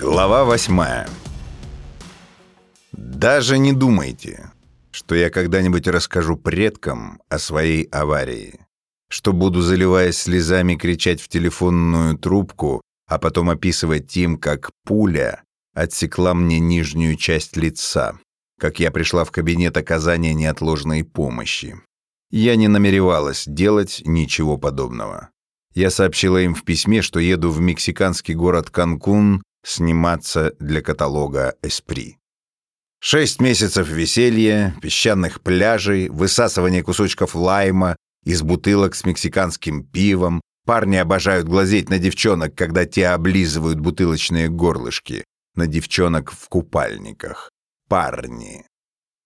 Глава восьмая. Даже не думайте, что я когда-нибудь расскажу предкам о своей аварии, что буду, заливаясь слезами, кричать в телефонную трубку, а потом описывать им, как пуля отсекла мне нижнюю часть лица, как я пришла в кабинет оказания неотложной помощи. Я не намеревалась делать ничего подобного. Я сообщила им в письме, что еду в мексиканский город Канкун сниматься для каталога «Эспри». Шесть месяцев веселья, песчаных пляжей, высасывания кусочков лайма из бутылок с мексиканским пивом. Парни обожают глазеть на девчонок, когда те облизывают бутылочные горлышки. На девчонок в купальниках. Парни.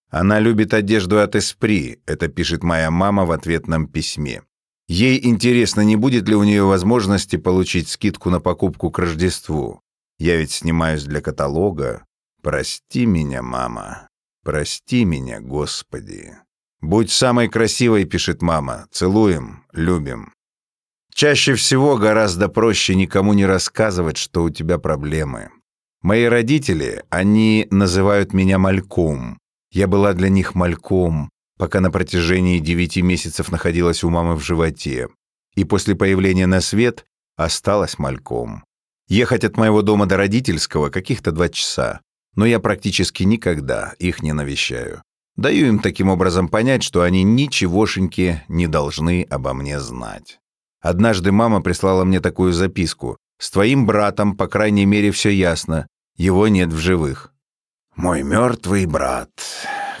Она любит одежду от Эспри, это пишет моя мама в ответном письме. Ей интересно, не будет ли у нее возможности получить скидку на покупку к Рождеству. Я ведь снимаюсь для каталога. Прости меня, мама. Прости меня, Господи. Будь самой красивой, пишет мама. Целуем, любим. Чаще всего гораздо проще никому не рассказывать, что у тебя проблемы. Мои родители, они называют меня мальком. Я была для них мальком, пока на протяжении девяти месяцев находилась у мамы в животе. И после появления на свет осталась мальком. Ехать от моего дома до родительского каких-то два часа, но я практически никогда их не навещаю. Даю им таким образом понять, что они ничегошеньки не должны обо мне знать. Однажды мама прислала мне такую записку. «С твоим братом, по крайней мере, все ясно. Его нет в живых». «Мой мертвый брат.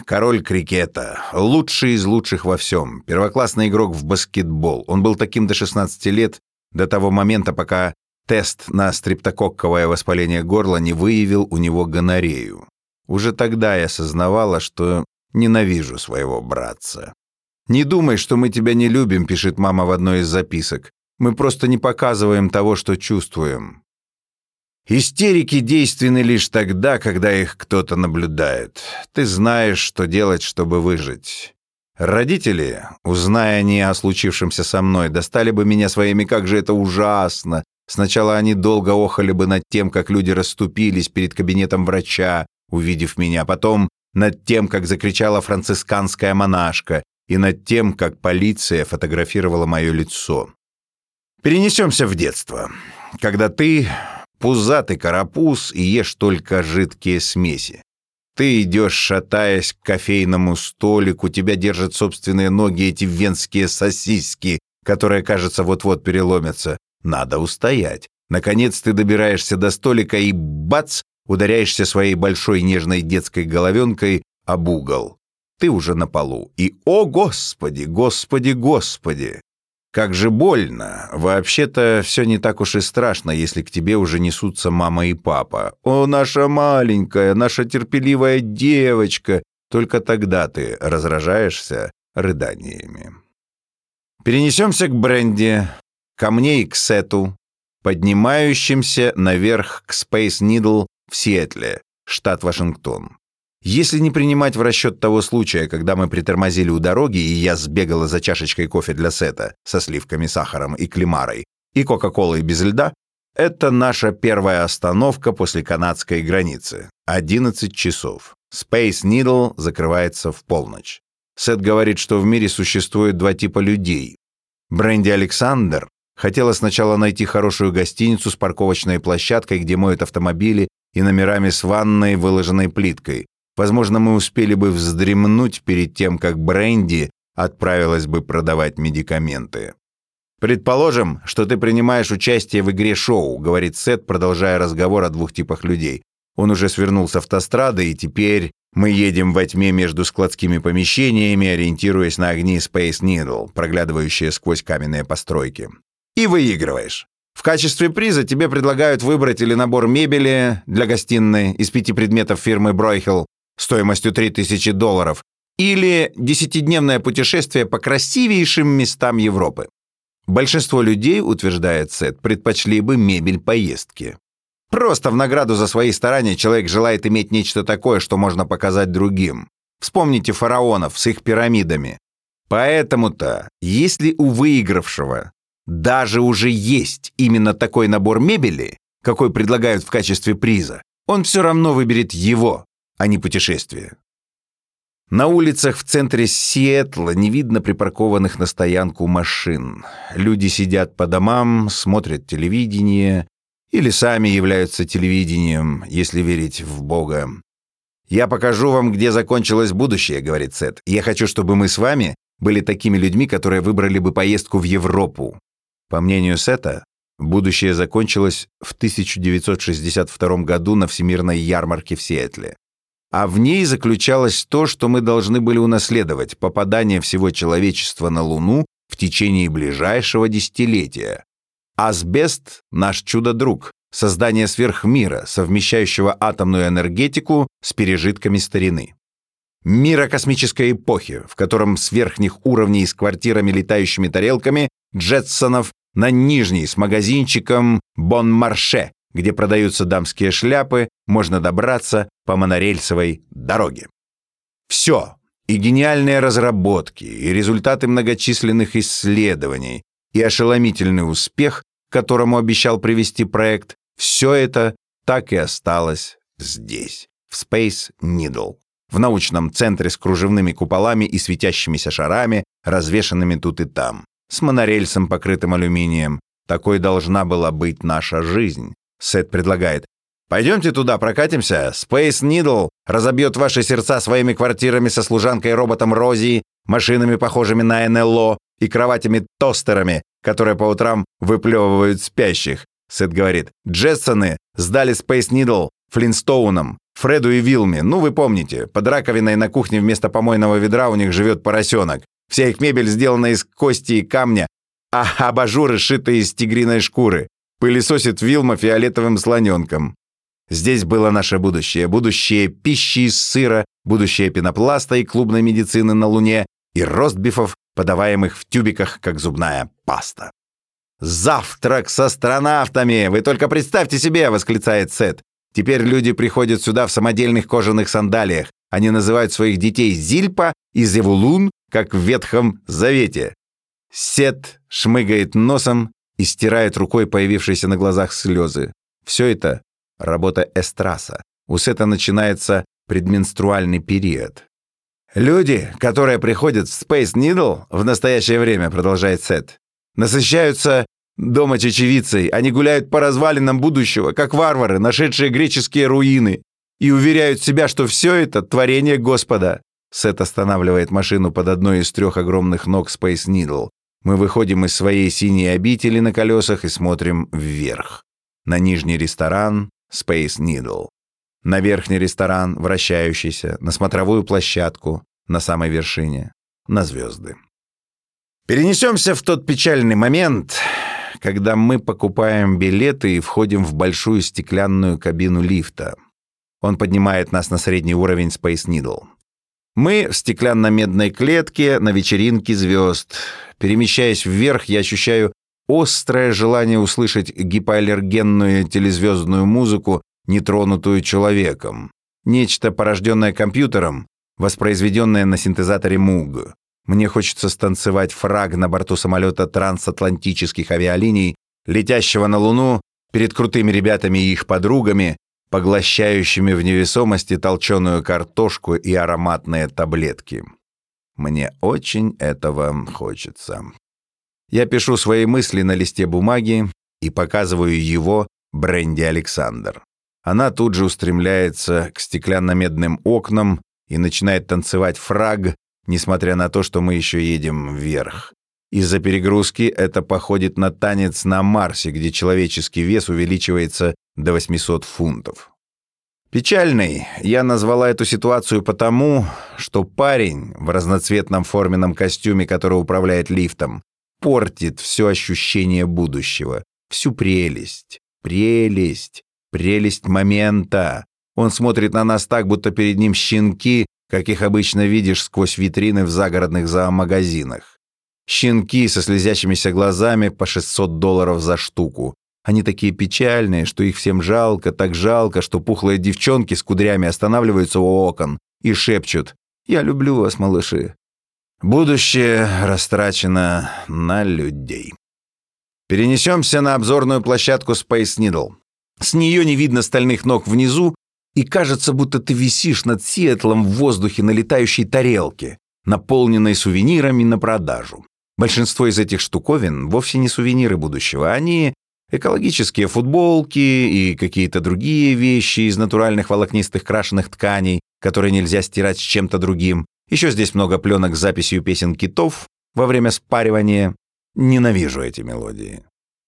Король крикета. Лучший из лучших во всем. Первоклассный игрок в баскетбол. Он был таким до 16 лет, до того момента, пока Тест на стрептококковое воспаление горла не выявил у него гонорею. Уже тогда я осознавала, что ненавижу своего братца. «Не думай, что мы тебя не любим», — пишет мама в одной из записок. «Мы просто не показываем того, что чувствуем». Истерики действенны лишь тогда, когда их кто-то наблюдает. Ты знаешь, что делать, чтобы выжить. Родители, узная они о случившемся со мной, достали бы меня своими «как же это ужасно», Сначала они долго охали бы над тем, как люди расступились перед кабинетом врача, увидев меня, потом над тем, как закричала францисканская монашка, и над тем, как полиция фотографировала мое лицо. Перенесемся в детство, когда ты пузатый карапуз и ешь только жидкие смеси. Ты идешь, шатаясь к кофейному столику, тебя держат собственные ноги эти венские сосиски, которые, кажется, вот-вот переломятся. Надо устоять. Наконец ты добираешься до столика и бац, ударяешься своей большой нежной детской головенкой об угол. Ты уже на полу. И, о, Господи, Господи, Господи! Как же больно. Вообще-то все не так уж и страшно, если к тебе уже несутся мама и папа. О, наша маленькая, наша терпеливая девочка. Только тогда ты разражаешься рыданиями. Перенесемся к Бренди ко мне и к Сету, поднимающимся наверх к Space Needle в Сиэтле, штат Вашингтон. Если не принимать в расчет того случая, когда мы притормозили у дороги, и я сбегала за чашечкой кофе для Сета со сливками, сахаром и климарой, и Кока-Колой без льда, это наша первая остановка после канадской границы. 11 часов. Space Needle закрывается в полночь. Сет говорит, что в мире существует два типа людей. Бренди Александр Хотела сначала найти хорошую гостиницу с парковочной площадкой, где моют автомобили, и номерами с ванной, выложенной плиткой. Возможно, мы успели бы вздремнуть перед тем, как Бренди отправилась бы продавать медикаменты. «Предположим, что ты принимаешь участие в игре шоу», говорит Сет, продолжая разговор о двух типах людей. Он уже свернул с автострады, и теперь мы едем во тьме между складскими помещениями, ориентируясь на огни Space Needle, проглядывающие сквозь каменные постройки и выигрываешь. В качестве приза тебе предлагают выбрать или набор мебели для гостиной из пяти предметов фирмы Бройхел стоимостью 3000 долларов, или десятидневное путешествие по красивейшим местам Европы. Большинство людей, утверждает Сет, предпочли бы мебель поездки. Просто в награду за свои старания человек желает иметь нечто такое, что можно показать другим. Вспомните фараонов с их пирамидами. Поэтому-то, если у выигравшего даже уже есть именно такой набор мебели, какой предлагают в качестве приза, он все равно выберет его, а не путешествие. На улицах в центре Сиэтла не видно припаркованных на стоянку машин. Люди сидят по домам, смотрят телевидение или сами являются телевидением, если верить в Бога. «Я покажу вам, где закончилось будущее», — говорит Сет. «Я хочу, чтобы мы с вами были такими людьми, которые выбрали бы поездку в Европу». По мнению Сета, будущее закончилось в 1962 году на Всемирной ярмарке в Сиэтле а в ней заключалось то, что мы должны были унаследовать попадание всего человечества на Луну в течение ближайшего десятилетия. Асбест — наш чудо-друг, создание сверхмира, совмещающего атомную энергетику с пережитками старины. Мира космической эпохи, в котором с верхних уровней с квартирами летающими тарелками Джетсонов на нижний с магазинчиком Бон-Марше, где продаются дамские шляпы, можно добраться по монорельсовой дороге. Все, и гениальные разработки, и результаты многочисленных исследований, и ошеломительный успех, которому обещал привести проект, все это так и осталось здесь, в Space Needle, в научном центре с кружевными куполами и светящимися шарами, развешанными тут и там, с монорельсом, покрытым алюминием. Такой должна была быть наша жизнь, Сет предлагает. «Пойдемте туда, прокатимся. Space Needle разобьет ваши сердца своими квартирами со служанкой-роботом Рози, машинами, похожими на НЛО, и кроватями-тостерами, которые по утрам выплевывают спящих». Сет говорит. «Джессоны сдали Space Needle Флинстоунам, Фреду и Вилме. Ну, вы помните, под раковиной на кухне вместо помойного ведра у них живет поросенок. Вся их мебель сделана из кости и камня, а абажуры сшиты из тигриной шкуры пылесосит Вилма фиолетовым слоненком. Здесь было наше будущее. Будущее пищи из сыра, будущее пенопласта и клубной медицины на Луне и ростбифов, подаваемых в тюбиках, как зубная паста. «Завтрак с астронавтами! Вы только представьте себе!» — восклицает Сет. «Теперь люди приходят сюда в самодельных кожаных сандалиях. Они называют своих детей Зильпа и Зевулун, как в Ветхом Завете». Сет шмыгает носом и стирает рукой появившиеся на глазах слезы. Все это — работа эстраса. У Сета начинается предменструальный период. «Люди, которые приходят в Space Needle в настоящее время, — продолжает Сет, — насыщаются дома чечевицей, они гуляют по развалинам будущего, как варвары, нашедшие греческие руины, и уверяют себя, что все это — творение Господа». Сет останавливает машину под одной из трех огромных ног Space Needle. Мы выходим из своей синей обители на колесах и смотрим вверх. На нижний ресторан Space Needle. На верхний ресторан, вращающийся, на смотровую площадку, на самой вершине, на звезды. Перенесемся в тот печальный момент, когда мы покупаем билеты и входим в большую стеклянную кабину лифта. Он поднимает нас на средний уровень Space Needle. Мы в стеклянно-медной клетке на вечеринке звезд. Перемещаясь вверх, я ощущаю острое желание услышать гипоаллергенную телезвездную музыку, нетронутую человеком. Нечто, порожденное компьютером, воспроизведенное на синтезаторе Moog. Мне хочется станцевать фраг на борту самолета трансатлантических авиалиний, летящего на Луну перед крутыми ребятами и их подругами, поглощающими в невесомости толченую картошку и ароматные таблетки. Мне очень этого хочется. Я пишу свои мысли на листе бумаги и показываю его Бренди Александр. Она тут же устремляется к стеклянно-медным окнам и начинает танцевать фраг, несмотря на то, что мы еще едем вверх. Из-за перегрузки это походит на танец на Марсе, где человеческий вес увеличивается до 800 фунтов. Печальной я назвала эту ситуацию потому, что парень в разноцветном форменном костюме, который управляет лифтом, портит все ощущение будущего, всю прелесть, прелесть, прелесть момента. Он смотрит на нас так, будто перед ним щенки, каких обычно видишь сквозь витрины в загородных зоомагазинах. Щенки со слезящимися глазами по 600 долларов за штуку, они такие печальные, что их всем жалко, так жалко, что пухлые девчонки с кудрями останавливаются у окон и шепчут «Я люблю вас, малыши». Будущее растрачено на людей. Перенесемся на обзорную площадку Space Needle. С нее не видно стальных ног внизу, и кажется, будто ты висишь над Сиэтлом в воздухе на летающей тарелке, наполненной сувенирами на продажу. Большинство из этих штуковин вовсе не сувениры будущего, они экологические футболки и какие-то другие вещи из натуральных волокнистых крашеных тканей, которые нельзя стирать с чем-то другим. Еще здесь много пленок с записью песен китов во время спаривания. Ненавижу эти мелодии.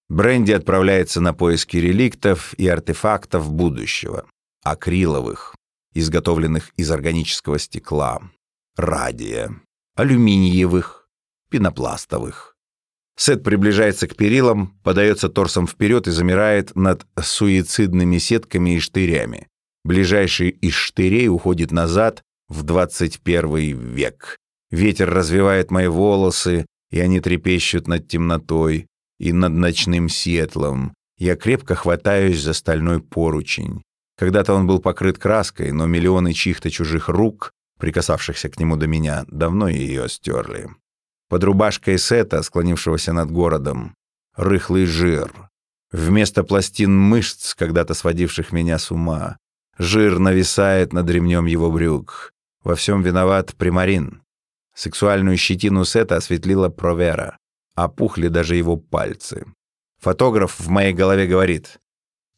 Бренди отправляется на поиски реликтов и артефактов будущего. Акриловых, изготовленных из органического стекла, радия, алюминиевых, пенопластовых. Сет приближается к перилам, подается торсом вперед и замирает над суицидными сетками и штырями. Ближайший из штырей уходит назад в 21 век. Ветер развивает мои волосы, и они трепещут над темнотой и над ночным сетлом. Я крепко хватаюсь за стальной поручень. Когда-то он был покрыт краской, но миллионы чьих-то чужих рук, прикасавшихся к нему до меня, давно ее стерли. Под рубашкой Сета, склонившегося над городом, рыхлый жир. Вместо пластин мышц, когда-то сводивших меня с ума, жир нависает над ремнем его брюк. Во всем виноват примарин. Сексуальную щетину Сета осветлила Провера. Опухли даже его пальцы. Фотограф в моей голове говорит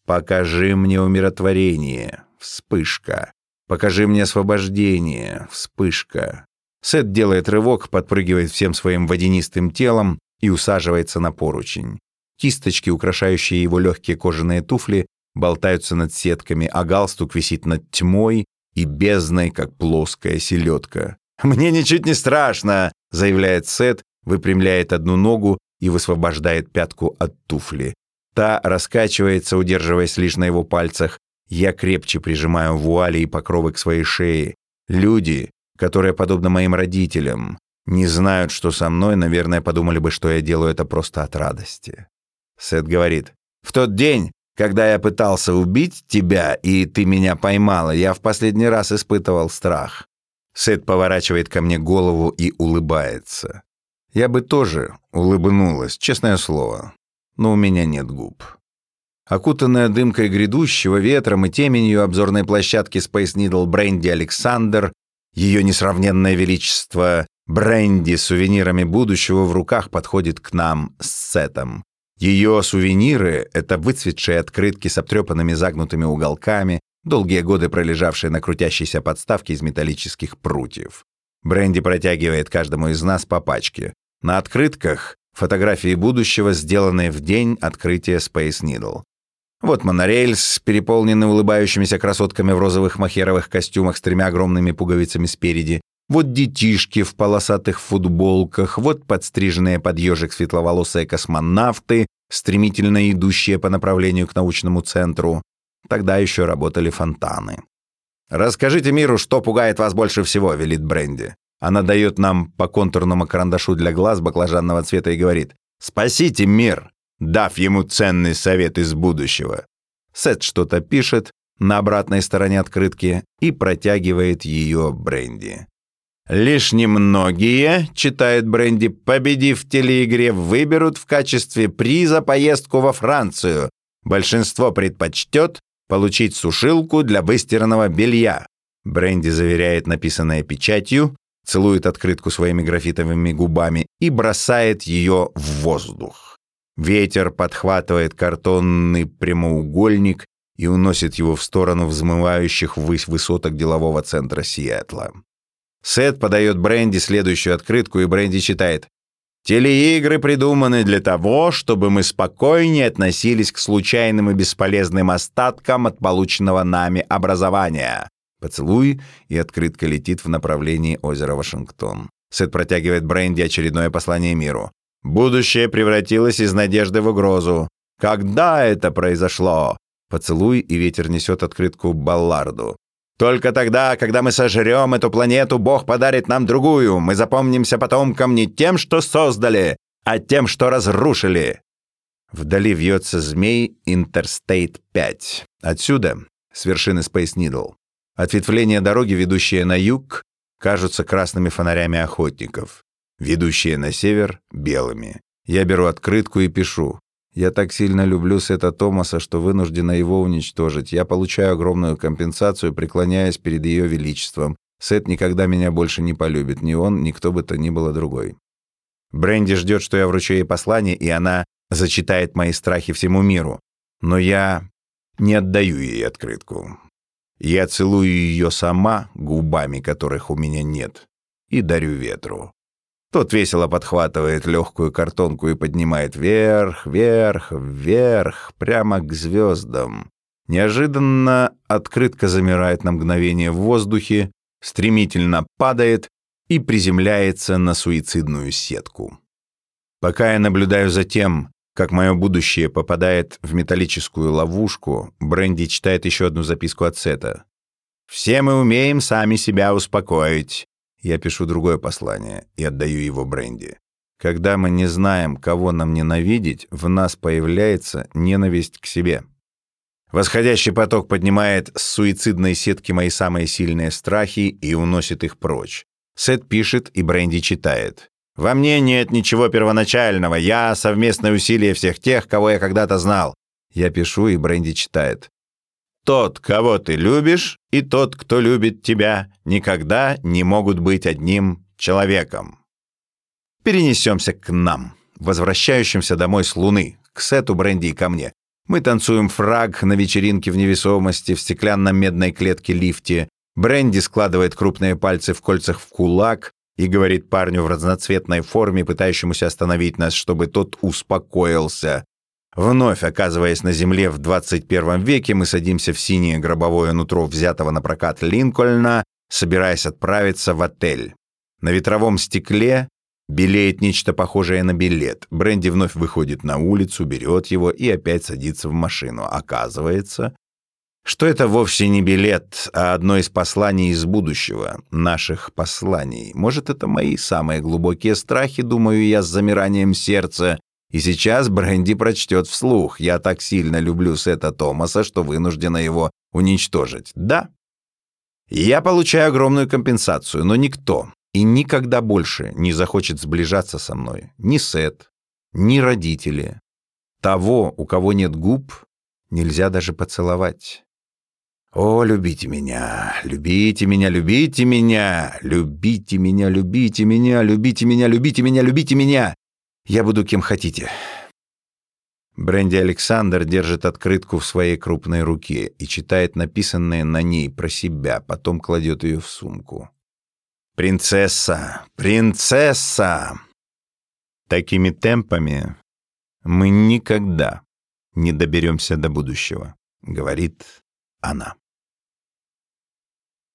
«Покажи мне умиротворение, вспышка. Покажи мне освобождение, вспышка». Сет делает рывок, подпрыгивает всем своим водянистым телом и усаживается на поручень. Кисточки, украшающие его легкие кожаные туфли, болтаются над сетками, а галстук висит над тьмой и бездной, как плоская селедка. «Мне ничуть не страшно», — заявляет Сет, выпрямляет одну ногу и высвобождает пятку от туфли. Та раскачивается, удерживаясь лишь на его пальцах. Я крепче прижимаю вуали и покровы к своей шее. Люди, которые, подобно моим родителям, не знают, что со мной, наверное, подумали бы, что я делаю это просто от радости. Сет говорит, «В тот день, когда я пытался убить тебя, и ты меня поймала, я в последний раз испытывал страх». Сет поворачивает ко мне голову и улыбается. Я бы тоже улыбнулась, честное слово, но у меня нет губ. Окутанная дымкой грядущего, ветром и теменью обзорной площадки Space Needle Бренди Александр, ее несравненное величество Бренди с сувенирами будущего в руках подходит к нам с сетом. Ее сувениры — это выцветшие открытки с обтрепанными загнутыми уголками, долгие годы пролежавшие на крутящейся подставке из металлических прутьев. Бренди протягивает каждому из нас по пачке. На открытках фотографии будущего, сделанные в день открытия Space Needle. Вот монорельс, переполненный улыбающимися красотками в розовых махеровых костюмах с тремя огромными пуговицами спереди. Вот детишки в полосатых футболках, вот подстриженные под ежик светловолосые космонавты, стремительно идущие по направлению к научному центру. Тогда еще работали фонтаны. «Расскажите миру, что пугает вас больше всего», — велит Бренди. Она дает нам по контурному карандашу для глаз баклажанного цвета и говорит «Спасите мир», дав ему ценный совет из будущего. Сет что-то пишет на обратной стороне открытки и протягивает ее Бренди. «Лишь немногие, — читает Бренди, — победив в телеигре, выберут в качестве приза поездку во Францию. Большинство предпочтет получить сушилку для выстиранного белья. Бренди заверяет написанное печатью, целует открытку своими графитовыми губами и бросает ее в воздух. Ветер подхватывает картонный прямоугольник и уносит его в сторону взмывающих ввысь высоток делового центра Сиэтла. Сет подает Бренди следующую открытку, и Бренди читает Телеигры придуманы для того, чтобы мы спокойнее относились к случайным и бесполезным остаткам от полученного нами образования. Поцелуй, и открытка летит в направлении озера Вашингтон. Сет протягивает Бренди очередное послание миру. «Будущее превратилось из надежды в угрозу. Когда это произошло?» Поцелуй, и ветер несет открытку Балларду. Только тогда, когда мы сожрем эту планету, Бог подарит нам другую. Мы запомнимся потомкам не тем, что создали, а тем, что разрушили. Вдали вьется змей Интерстейт 5. Отсюда, с вершины Space Needle, ответвления дороги, ведущие на юг, кажутся красными фонарями охотников, ведущие на север — белыми. Я беру открытку и пишу. Я так сильно люблю Сета Томаса, что вынуждена его уничтожить. Я получаю огромную компенсацию, преклоняясь перед ее величеством. Сет никогда меня больше не полюбит, ни он, ни кто бы то ни было другой. Бренди ждет, что я вручу ей послание, и она зачитает мои страхи всему миру. Но я не отдаю ей открытку. Я целую ее сама, губами которых у меня нет, и дарю ветру. Тот весело подхватывает легкую картонку и поднимает вверх, вверх, вверх, прямо к звездам. Неожиданно открытка замирает на мгновение в воздухе, стремительно падает и приземляется на суицидную сетку. Пока я наблюдаю за тем, как мое будущее попадает в металлическую ловушку, Бренди читает еще одну записку от Сета. «Все мы умеем сами себя успокоить. Я пишу другое послание и отдаю его Бренди. Когда мы не знаем, кого нам ненавидеть, в нас появляется ненависть к себе. Восходящий поток поднимает с суицидной сетки мои самые сильные страхи и уносит их прочь. Сет пишет, и Бренди читает. «Во мне нет ничего первоначального. Я — совместное усилие всех тех, кого я когда-то знал». Я пишу, и Бренди читает. Тот, кого ты любишь, и тот, кто любит тебя, никогда не могут быть одним человеком. Перенесемся к нам, возвращающимся домой с Луны, к Сету, Бренди и ко мне. Мы танцуем фраг на вечеринке в невесомости в стеклянно-медной клетке лифте. Бренди складывает крупные пальцы в кольцах в кулак и говорит парню в разноцветной форме, пытающемуся остановить нас, чтобы тот успокоился. Вновь оказываясь на земле в 21 веке, мы садимся в синее гробовое нутро взятого на прокат Линкольна, собираясь отправиться в отель. На ветровом стекле белеет нечто похожее на билет. Бренди вновь выходит на улицу, берет его и опять садится в машину. Оказывается, что это вовсе не билет, а одно из посланий из будущего, наших посланий. Может, это мои самые глубокие страхи, думаю я с замиранием сердца, и сейчас Бренди прочтет вслух. Я так сильно люблю Сета Томаса, что вынуждена его уничтожить. Да. Я получаю огромную компенсацию, но никто и никогда больше не захочет сближаться со мной. Ни Сет, ни родители. Того, у кого нет губ, нельзя даже поцеловать. О, любите меня, любите меня, любите меня, любите меня, любите меня, любите меня, любите меня, любите меня. Я буду кем хотите». Бренди Александр держит открытку в своей крупной руке и читает написанное на ней про себя, потом кладет ее в сумку. «Принцесса! Принцесса!» Такими темпами мы никогда не доберемся до будущего, говорит она.